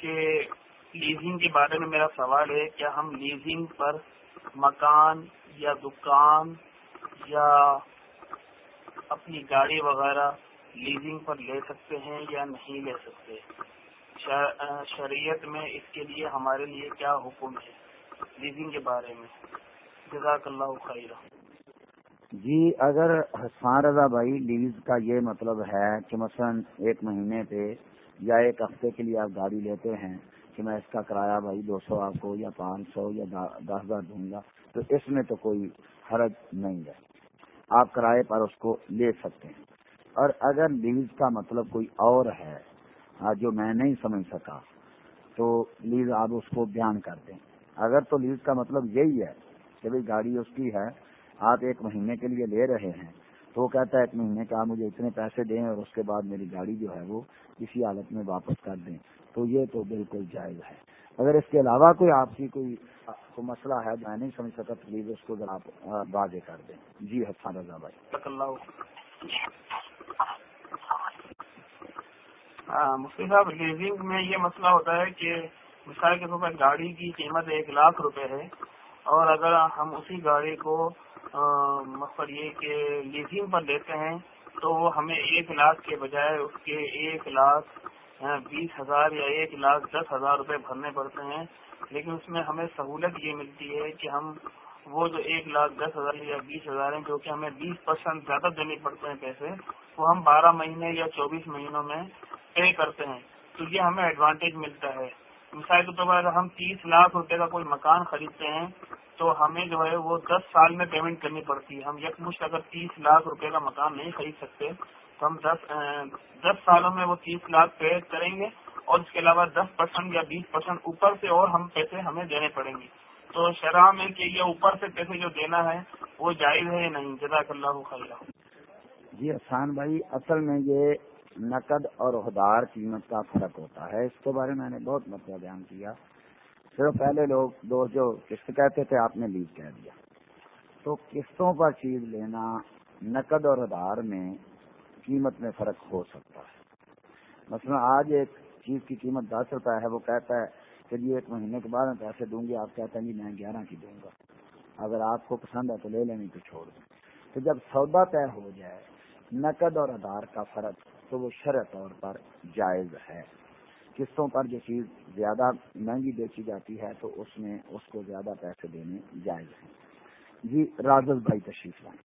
کہ لیزنگ کے بارے میں میرا سوال ہے، کیا ہم لیزنگ پر مکان یا دکان یا اپنی گاڑی وغیرہ لیزنگ پر لے سکتے ہیں یا نہیں لے سکتے؟ شریعت میں اس کے لیے ہمارے لیے کیا حکم ہے لیزنگ کے بارے میں؟ جزاک اللہ خیر جی اگر حسان رضا بھائی لیز کا یہ مطلب ہے کہ مثلا ایک مہینے پہ یا ایک ہفتے کے لیے آپ گاڑی لیتے ہیں کہ میں اس کا کرایہ بھائی دو سو آپ کو یا پانچ سو یا دس ہزار دوں گا، تو اس میں تو کوئی حرج نہیں ہے۔ آپ کرائے پر اس کو لے سکتے ہیں۔ اور اگر لیز کا مطلب کوئی اور ہے ہاں، جو میں نہیں سمجھ سکا، تو لیز آپ اس کو بیان کر دیں۔ اگر تو لیز کا مطلب یہی ہے کہ بھائی گاڑی اس کی ہے، آپ ایک مہینے کے لیے لے رہے ہیں تو وہ کہتا ہے ایک مہینے کا مجھے اتنے پیسے دیں اور اس کے بعد میری گاڑی جو ہے وہ اسی حالت میں واپس کر دیں۔ تو یہ تو بالکل جائز ہے۔ اگر اس کے علاوہ کوئی آپ کی کوئی مسئلہ ہے میں نہیں سمجھ سکا، پلیز اس کو ذرا آپ واضح کر دیں۔ جی حسان رضا بھائی۔ مفتی صاحب لیزنگ میں یہ مسئلہ ہوتا ہے کہ مثال کے طور پر گاڑی کی قیمت ایک لاکھ روپے ہے۔ اور اگر ہم اسی گاڑی کو مطلب یہ کہ لیزنگ پر لیتے ہیں، تو وہ ہمیں ایک لاکھ کے بجائے اس کے ایک لاکھ بیس ہزار یا ایک لاکھ دس ہزار روپے بھرنے پڑتے ہیں۔ لیکن اس میں ہمیں سہولت یہ ملتی ہے کہ ہم وہ جو ایک لاکھ دس ہزار یا بیس ہزار ہیں، جو کہ ہمیں بیس پرسینٹ زیادہ دینے پڑتے ہیں پیسے، وہ ہم بارہ مہینے یا چوبیس مہینوں میں پے کرتے ہیں۔ تو یہ ہمیں ایڈوانٹیج ملتا ہے۔ مثال کے طور پر اگر ہم تیس لاکھ روپے کا کوئی مکان خریدتے ہیں، تو ہمیں جو ہے وہ دس سال میں پیمنٹ کرنی پڑتی ہے۔ ہم یکمشت اگر تیس لاکھ روپے کا مکان نہیں خرید سکتے، تو ہم دس دس سالوں میں وہ تیس لاکھ پے کریں گے اور اس کے علاوہ دس پرسینٹ یا بیس پرسینٹ اوپر سے اور ہم پیسے ہمیں دینے پڑیں گے۔ تو شرح میں کہ یہ اوپر سے پیسے جو دینا ہے، وہ جائز ہے یا نہیں؟ جزاک اللہ خیر جی احسان بھائی، اصل میں یہ نقد اور ادار قیمت کا فرق ہوتا ہے۔ اس کے بارے میں نے بہت مسئلہ بیان کیا۔ صرف پہلے لوگ دو جو قسط کہتے تھے، آپ نے لیز کہہ دیا۔ تو قسطوں پر چیز لینا نقد اور ادار میں قیمت میں فرق ہو سکتا ہے۔ مثلا آج ایک چیز کی قیمت دس روپے ہے، وہ کہتا ہے کہ جی ایک مہینے کے بعد میں پیسے دوں گی، آپ کہتے ہیں جی میں گیارہ کی دوں گا۔ اگر آپ کو پسند ہے تو لے لیں تو چھوڑ دیں۔ تو جب سودا طے ہو جائے، نقد اور ادار کا فرق تو وہ شرع طور پر جائز ہے۔ قسطوں پر جو چیز زیادہ مہنگی بیچی جاتی ہے تو اس میں اس کو زیادہ پیسے دینے جائز ہیں۔ جی راجل بھائی تشریف لائیں۔